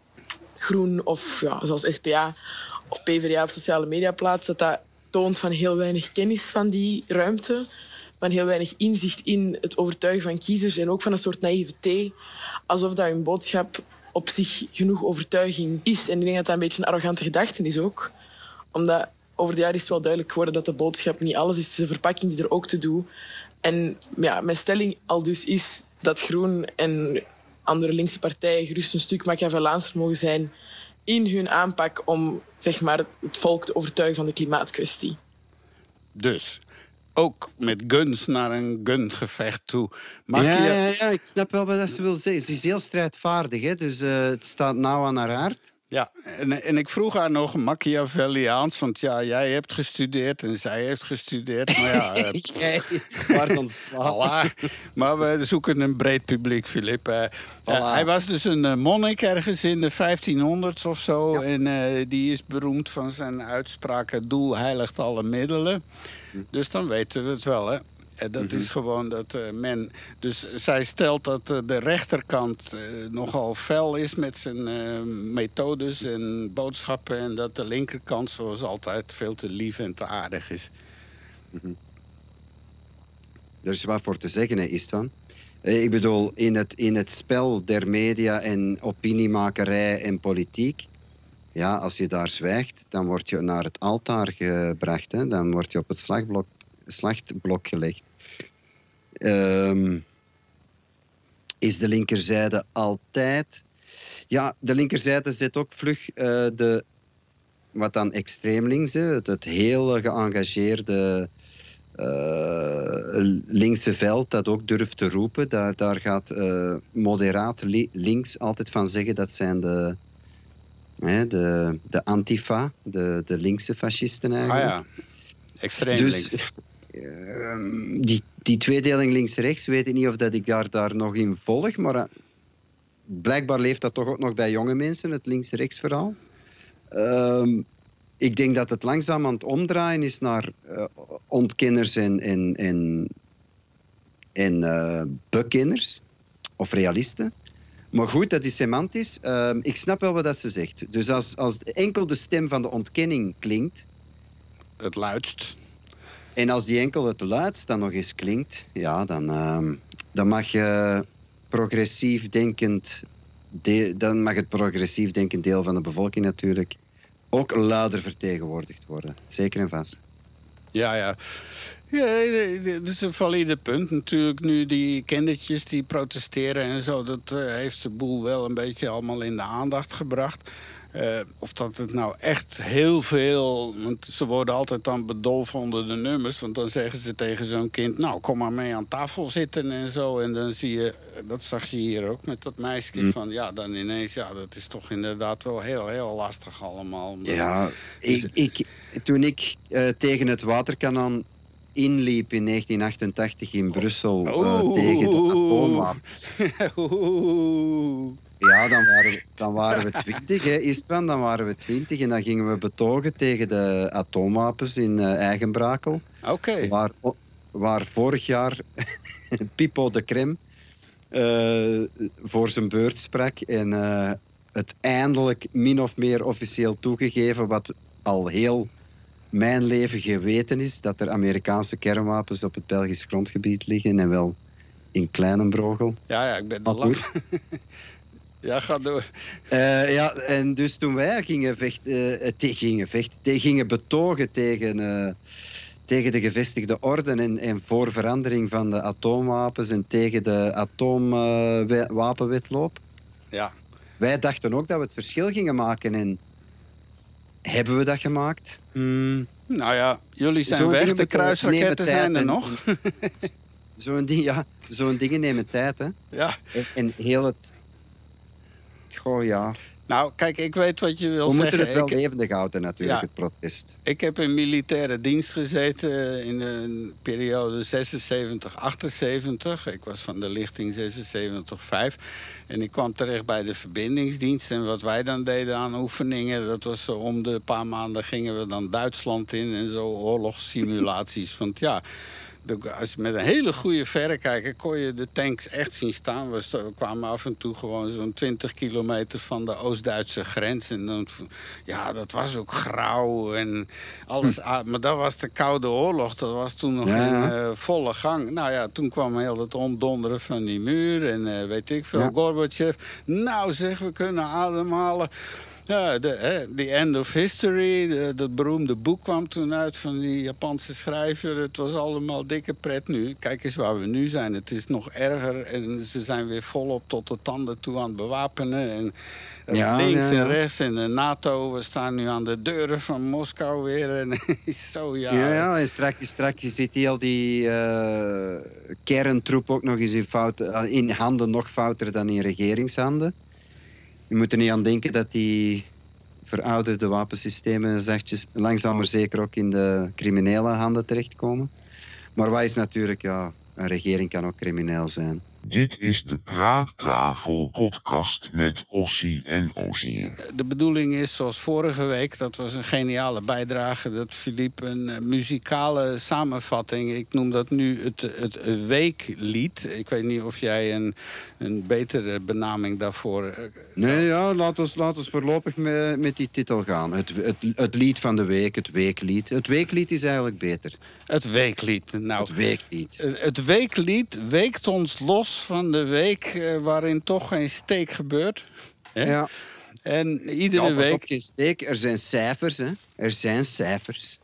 Groen of ja, zoals SPA of PvdA op sociale media plaatst, dat dat toont van heel weinig kennis van die ruimte, van heel weinig inzicht in het overtuigen van kiezers en ook van een soort naïvete, alsof dat hun boodschap op zich genoeg overtuiging is. En ik denk dat dat een beetje een arrogante gedachte is ook, omdat over de jaren is het wel duidelijk geworden dat de boodschap niet alles is, het is de verpakking die er ook te doen. En ja, mijn stelling al dus is dat Groen en andere linkse partijen gerust een stuk machiavellaanser mogen zijn in hun aanpak om zeg maar, het volk te overtuigen van de klimaatkwestie. Dus ook met guns naar een gungevecht toe. Maak ja, je... ja, ja, ik snap wel wat ze wil zeggen. Ze is heel strijdvaardig, hè? dus eh, het staat nauw aan haar hart. Ja, en, en ik vroeg haar nog Machiavelliaans, want ja, jij hebt gestudeerd en zij heeft gestudeerd. Maar ja, eh, Jij, pardon. Maar we zoeken een breed publiek, Filip. Hij was dus een eh, monnik ergens in de 1500s of zo. En eh, die is beroemd van zijn uitspraak... het doel heiligt alle middelen. Dus dan weten we het wel, hè. En dat is gewoon dat eh, men... Dus zij stelt dat eh, de rechterkant eh, nogal fel is met zijn methodes en boodschappen... en dat de linkerkant zoals altijd veel te lief en te aardig is. Er is wat voor te zeggen, hè, Istvan. Ik bedoel, in het, in het spel der media en opiniemakerij en politiek... Ja, als je daar zwijgt, dan word je naar het altaar gebracht. Hè? Dan word je op het slagblok, slachtblok gelegd. Ehm, is de linkerzijde altijd. Ja, de linkerzijde zet ook vlug eh, de. Wat dan extreem links, hè, het, het heel geëngageerde eh, linkse veld dat ook durft te roepen. Daar, daar gaat eh, moderaat li- links altijd van zeggen dat zijn de, hè, de, de antifa, de, de linkse fascisten Ah eigenlijk. ja, extreem Dus links. Ehm, die, die tweedeling links-rechts, weet ik niet of dat ik daar, daar nog in volg, maar eh, blijkbaar leeft dat toch ook nog bij jonge mensen, het links-rechts verhaal. Ehm, ik denk dat het langzaam aan het omdraaien is naar eh, ontkenners en, en, en, en eh, bekenners, of realisten. Maar goed, dat is semantisch. Ehm, ik snap wel wat dat ze zegt. Dus als, als enkel de stem van de ontkenning klinkt, Het luidst. En als die enkel het luidst dan nog eens klinkt, ja, dan, ehm, dan mag je progressief denkend, de- dan mag het progressief denkend deel van de bevolking natuurlijk ook luider vertegenwoordigd worden. Zeker en vast. Ja, ja. Ja, eh, eh, dat is een valide punt natuurlijk. Nu die kindertjes die protesteren en zo... dat eh, heeft de boel wel een beetje allemaal in de aandacht gebracht. Eh, of dat het nou echt heel veel... want ze worden altijd dan bedolven onder de nummers... want dan zeggen ze tegen zo'n kind... nou, kom maar mee aan tafel zitten en zo. En dan zie je, dat zag je hier ook met dat meisje... van ja, dan ineens, ja, dat is toch inderdaad wel heel, heel lastig allemaal. Ja, ik, ik, toen ik eh, tegen het waterkanon inliep in 1988 in Brussel eh, Oeh. tegen de atoomwapens. Ja, dan waren we, dan waren we twintig, hè, Istvan. Dan waren we twintig en dan gingen we betogen tegen de atoomwapens in eh Eigenbrakel. Oké. Waar, waar vorig jaar Pipo de Krem eh, voor zijn beurt sprak en eh, het eindelijk min of meer officieel toegegeven, wat al heel mijn leven geweten is, dat er Amerikaanse kernwapens op het Belgisch grondgebied liggen en wel in Kleinenbrogel. Ja, ja, ik ben Maar lang. ja, ga door. Eh, ja, en dus toen wij gingen vechten, eh, te- gingen, vechten te- gingen betogen tegen, eh, tegen de gevestigde orde en, en voor verandering van de atoomwapens en tegen de atoomwapenwetloop. Ja. wij dachten ook dat we het verschil gingen maken en hebben we dat gemaakt? Hmm. Nou ja, jullie zijn Zo'n weg. De kruisraketten zijn er nog. Zo'n ding, ja, zo'n dingen nemen tijd, hè? Ja. En, en heel het. Goh, ja. Nou, kijk, ik weet wat je wil We zeggen. moeten het wel levendig houden, natuurlijk, Ja. het protest. Ik heb in militaire dienst gezeten in een periode 76-78. Ik was van de lichting 76-5. En ik kwam terecht bij de verbindingsdienst. En wat wij dan deden aan oefeningen... dat was zo om de paar maanden gingen we dan Duitsland in... en zo oorlogssimulaties. Want ja... de- als je met een hele goede verrekijker kon je de tanks echt zien staan. We, kwamen af en toe gewoon zo'n 20 kilometer van de Oost-Duitse grens. En dan, ja, dat was ook grauw en alles. ah, Maar dat was de Koude Oorlog. Dat was toen nog Ja, in eh, volle gang. Nou ja, toen kwam heel het omdonderen van die muur. En eh, weet ik veel, Ja. Gorbachev. Nou zeg, we kunnen ademhalen. Ja, de, hè, The End of History, de- dat beroemde boek kwam toen uit van die Japanse schrijver. Het was allemaal dikke pret nu. Kijk eens waar we nu zijn. Het is nog erger en ze zijn weer volop tot de tanden toe aan het bewapenen. En Ja, links ja, ja. en rechts en de NATO, we staan nu aan de deuren van Moskou weer. En zo ja. Ja, ja, en straks, straks zit heel die eh, kerntroep ook nog eens in, fout, eh, in handen nog fouter dan in regeringshanden. Je moet er niet aan denken dat die verouderde wapensystemen zachtjes, langzaam maar zeker ook in de criminele handen terechtkomen. Maar wat is natuurlijk, ja, een regering kan ook crimineel zijn. Dit is de Praattafel podcast met Ossie en Ozier. De bedoeling is, zoals vorige week, dat was een geniale bijdrage, dat Philippe een eh, muzikale samenvatting, ik noem dat nu het, het weeklied. Ik weet niet of jij een, een betere benaming daarvoor. eh, Nee, ja, laat ons, laat ons voorlopig met, met die titel gaan. Het, het, het lied van de week, het weeklied. Het weeklied is eigenlijk beter. Het weeklied. Nou, Het weeklied. eh, het weeklied weekt ons los van de week eh, waarin toch geen steek gebeurt. Hè? Ja. En iedere ja, week op, geen steek. Er zijn cijfers, hè. Er zijn cijfers.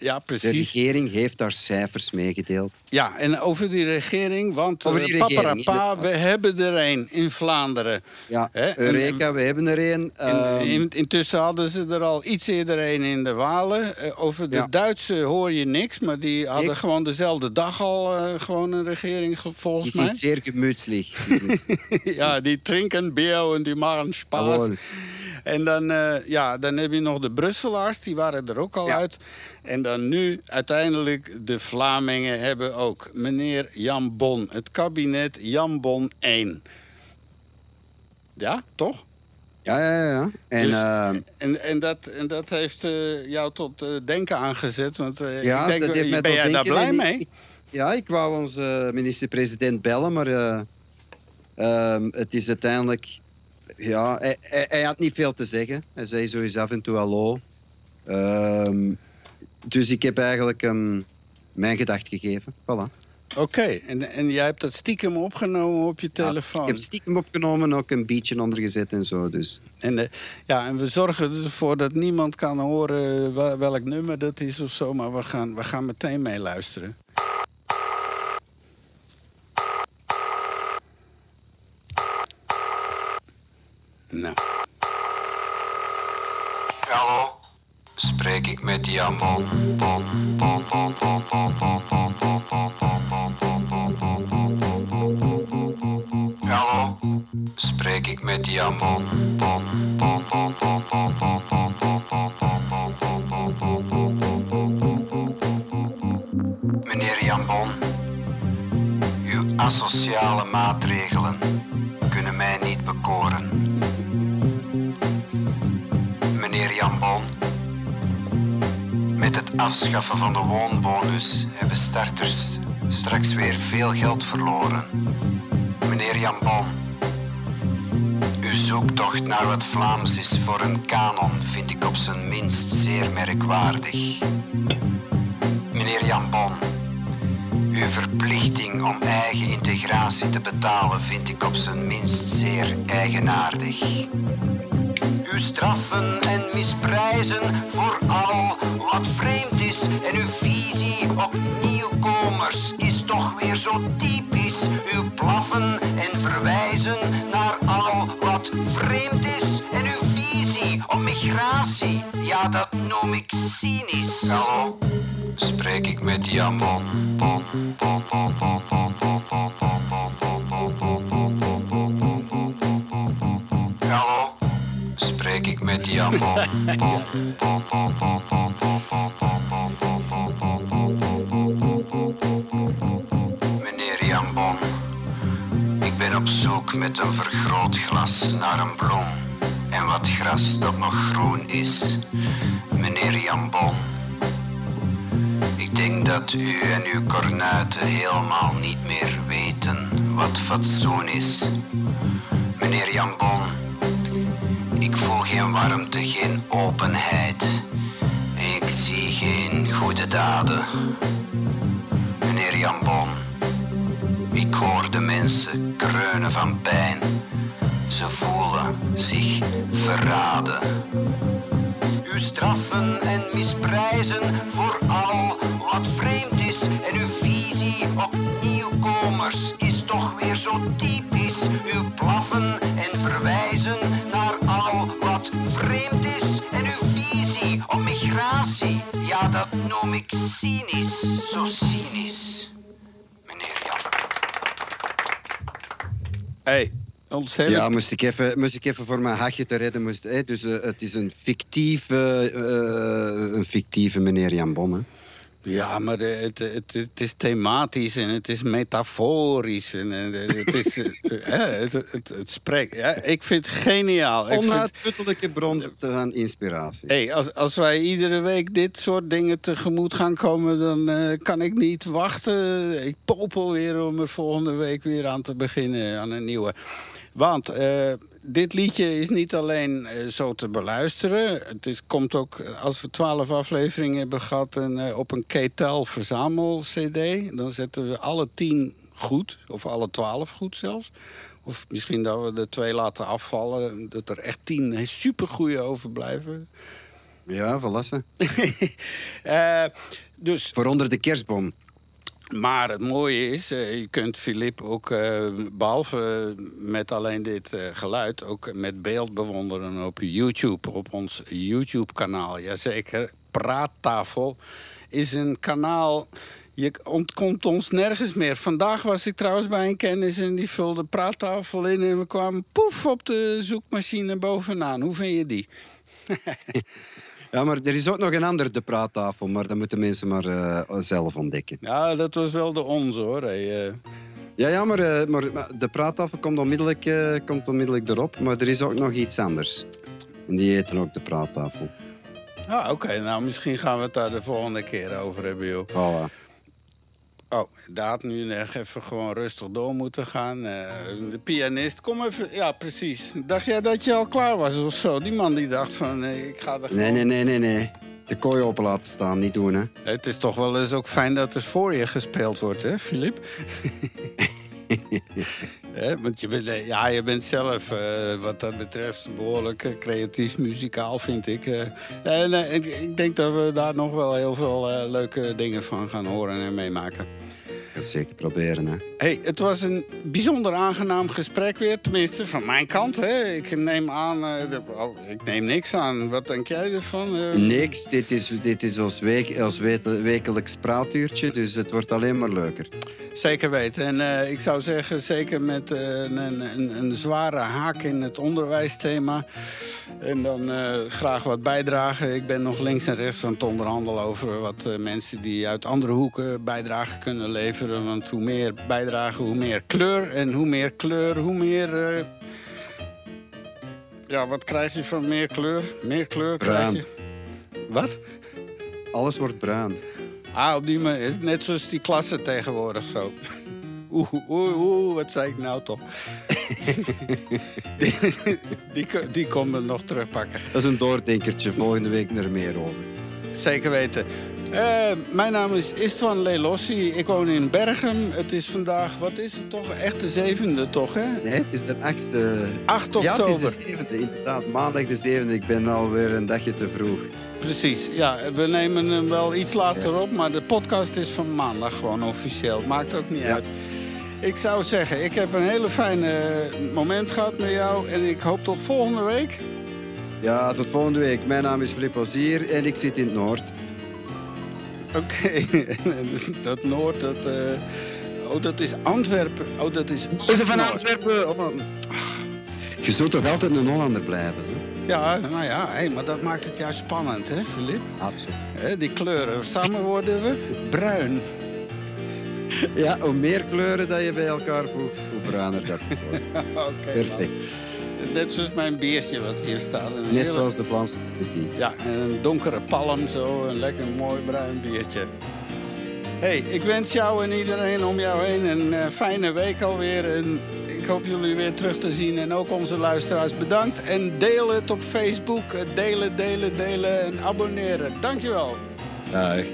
Ja, De precies. regering heeft daar cijfers meegedeeld. Ja, en over die regering, want Over eh, die regering, paparapa, we hebben er een in Vlaanderen. Ja, Hè, en- Eureka, we hebben er een. En Ehm, in, intussen hadden ze er al iets eerder een in de Walen. Eh, over de Ja. Duitse hoor je niks, maar die hadden Ik- gewoon dezelfde dag al eh, gewoon een regering, die volgens zijn mij. zeer. Die zijn- ja, die drinken bier en die maken spaas. En dan, eh, ja, dan heb je nog de Brusselaars, die waren er ook al Ja. uit. En dan nu uiteindelijk de Vlamingen hebben ook meneer Jan Bon. Het kabinet Jan Bon 1. Ja, toch? Ja, ja, ja. En Dus- ehm, En, en, dat, en dat heeft eh, jou tot eh, denken aangezet. Want eh, ja, ik denk, dat ben jij daar blij mee? ik- ja, ik wou onze minister-president bellen, maar eh, ehm, het is uiteindelijk... Ja, hij, hij, hij had niet veel te zeggen. Hij zei sowieso af en toe hallo. Ehm, dus ik heb eigenlijk hem mijn gedacht gegeven. Voilà. Oké, en, en jij hebt dat stiekem opgenomen op je telefoon. Ik heb stiekem opgenomen, ook een beetje ondergezet en zo. Dus. En, eh, ja, en we zorgen ervoor dat niemand kan horen wel- welk nummer dat is of zo. Maar we gaan, we gaan meteen meeluisteren. Nou, Hallo, spreek ik met Jan Bon? Bon, bon, bon, bon, bon, bon, bon, bon, bon, bon, bon, bon, bon, bon, bon. Hallo, spreek ik met Jan afschaffen van de woonbonus hebben starters straks weer veel geld verloren. Meneer Jan Bon, uw zoektocht naar wat Vlaams is voor een kanon vind ik op zijn minst zeer merkwaardig. Meneer Jan Bon, uw verplichting om eigen integratie te betalen vind ik op zijn minst zeer eigenaardig. Uw straffen en misprijzen voor al wat vreemd en uw visie op nieuwkomers is toch weer zo typisch. Uw blaffen en verwijzen naar al wat vreemd is en uw visie op migratie, ja dat noem ik cynisch. Hallo, spreek ik met Jan Bon? Bon, bon, bon, bon, bon, bon, bon, bon, bon, bon, bon, bon, bon, bon, bon, bon, bon, bon, bon. Hallo, spreek ik met Jan Bon? Bon, bon, bon, bon, bon, bon, bon, met een vergrootglas naar een bloem en wat gras dat nog groen is. Meneer Jan Bon, ik denk dat u en uw kornuiten helemaal niet meer weten wat fatsoen is. Meneer Jan Bon, ik voel geen warmte, geen openheid. En ik zie geen goede daden. Meneer Jan Bon, ik hoor de mensen kreunen van pijn. Ze voelen zich verraden. Uw straffen en misprijzen voor al wat vreemd is en uw visie op nieuwkomers is toch weer zo typisch. Uw blaffen en verwijzen naar al wat vreemd is en uw visie op migratie, ja dat noem ik cynisch, zo cynisch. Meneer Jan. Hey, hele... Ja, moest ik, even, moest ik even voor mijn hachje te redden. Moest, hè, dus eh, het is een fictieve, eh, een fictieve meneer Jan Bon. Ja, maar de- het, het, het is thematisch en het is metaforisch. En, het, is, eh, eh, het, het, het spreekt. Ja, ik vind het geniaal. Onuitputtelijke bron van inspiratie. hey, als, als wij iedere week dit soort dingen tegemoet gaan komen, dan eh, kan ik niet wachten. Ik popel weer om er volgende week weer aan te beginnen aan een nieuwe. Want eh, dit liedje is niet alleen eh, zo te beluisteren. Het is, komt ook, eh, als we twaalf afleveringen hebben gehad, eh, op een Ketel verzamel-cd. Dan zetten we alle tien goed, of alle twaalf goed zelfs. Of misschien dat we de twee laten afvallen, dat er echt tien supergoeie overblijven. Ja, verlassen. Eh, dus, Voor onder de kerstboom. Maar het mooie is, eh, je kunt Filip ook, eh, behalve met alleen dit eh, geluid, ook met beeld bewonderen op YouTube, op ons YouTube-kanaal. Jazeker, Praattafel is een kanaal. Je ontkomt ons nergens meer. Vandaag was ik trouwens bij een kennis en die vulde praattafel in en we kwamen poef op de zoekmachine bovenaan. Hoe vind je die? Ja, maar er is ook nog een ander de praattafel, maar dat moeten mensen maar eh, zelf ontdekken. Ja, dat was wel de onze hoor. Hey, eh. Ja, ja maar, eh, maar maar de praattafel komt onmiddellijk, komt onmiddellijk erop. Maar er is ook nog iets anders. En die eten ook de praattafel. Ah, oké. Nou, misschien gaan we het daar de volgende keer over hebben, joh. Voilà. Oh, had nu echt even gewoon rustig door moeten gaan. Eh, de pianist, kom even... Ja, precies. Dacht jij dat je al klaar was of zo? Die man die dacht van, eh, ik ga er Nee, gewoon... nee, nee, nee, nee. De kooi open laten staan, niet doen, hè. Het is toch wel eens ook fijn dat er voor je gespeeld wordt, hè, Filip? Hè, want je bent, eh, ja, je bent zelf, eh, wat dat betreft, behoorlijk eh, creatief muzikaal, vind ik. en ik, ik denk dat we daar nog wel heel veel leuke dingen van gaan horen en meemaken. Ik ga het zeker proberen, hè. Hey, het was een bijzonder aangenaam gesprek weer. Tenminste, van mijn kant. Hè. Ik neem aan... eh, de- oh, ik neem niks aan. Wat denk jij ervan? eh? Niks, dit is, dit is als, week, wete- wekelijks praatuurtje, dus het wordt alleen maar leuker. Zeker weten. En eh, ik zou zeggen, zeker met een, een, een zware haak in het onderwijsthema. En dan graag wat bijdragen. Ik ben nog links en rechts aan het onderhandelen over wat mensen die uit andere hoeken bijdrage kunnen leveren. Want hoe meer bijdragen, hoe meer kleur. En hoe meer kleur, hoe meer. eh, Ja, wat krijg je van meer kleur? Meer kleur Bruin. krijg je. Wat? Alles wordt bruin. Ah, op die manier. Net zoals die klasse tegenwoordig zo. Oeh, oeh, oeh, wat zei ik nou toch? die, die, die komen we nog terugpakken. Dat is een doordenkertje, volgende week er meer over. Zeker weten. Eh, mijn naam is Istvan Lelossi. Ik woon in Bergen. Het is vandaag, wat is het toch? Echt de zevende toch, hè? Nee, het is de 8e... 8 Ja, het oktober. is de 7e, inderdaad. Maandag de 7e. Ik ben alweer een dagje te vroeg. Precies, ja. We nemen hem wel iets later op, maar de podcast is van maandag gewoon officieel. Maakt ook niet Ja. uit. Ik zou zeggen, ik heb een hele fijne moment gehad met jou en ik hoop tot volgende week. Ja, tot volgende week. Mijn naam is Filip Ozier en ik zit in het Noord. Oké, dat Noord, dat... eh, Oh, dat is Antwerpen. Oh, dat is Van Noord. Antwerpen. Oh, man. Je zult toch altijd een Hollander blijven, zo? Ja, nou ja, hé, maar dat maakt het juist spannend, hè, Filip? Absoluut. Hè, die kleuren. Samen worden we bruin. Ja, hoe meer kleuren dat je bij elkaar voegt, hoe bruiner dat het wordt. Oké, Perfect. man. Net zoals mijn biertje wat hier staat. Een Net hele- zoals de Vlaamse politiek. Ja, en een donkere palm zo, een lekker mooi bruin biertje. hey, ik wens jou en iedereen om jou heen een eh, fijne week alweer. En ik hoop jullie weer terug te zien. En ook onze luisteraars bedankt. En deel het op Facebook. Delen, delen, delen en abonneren. Dankjewel. Dag.